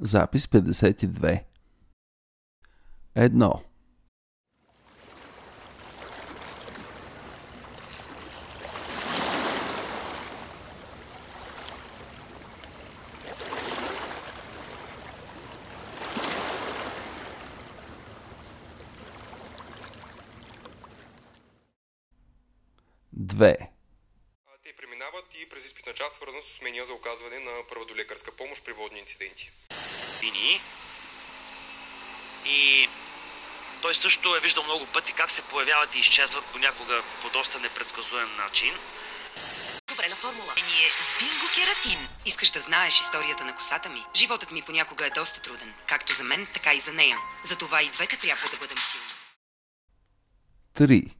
Запис 52 Едно. Две. Те преминават и през изпитна част, свързан с умения за оказване на първа до лекарска помощ при водни инциденти. Години. И той също е виждал много пъти как се появяват и изчезват понякога по доста непредсказуем начин. Добре на формула. Ние с Бинго Кератин. Искаш да знаеш историята на косата ми? Животът ми понякога е доста труден. Както за мен, така и за нея. Затова и двете трябва да бъдем силни. Три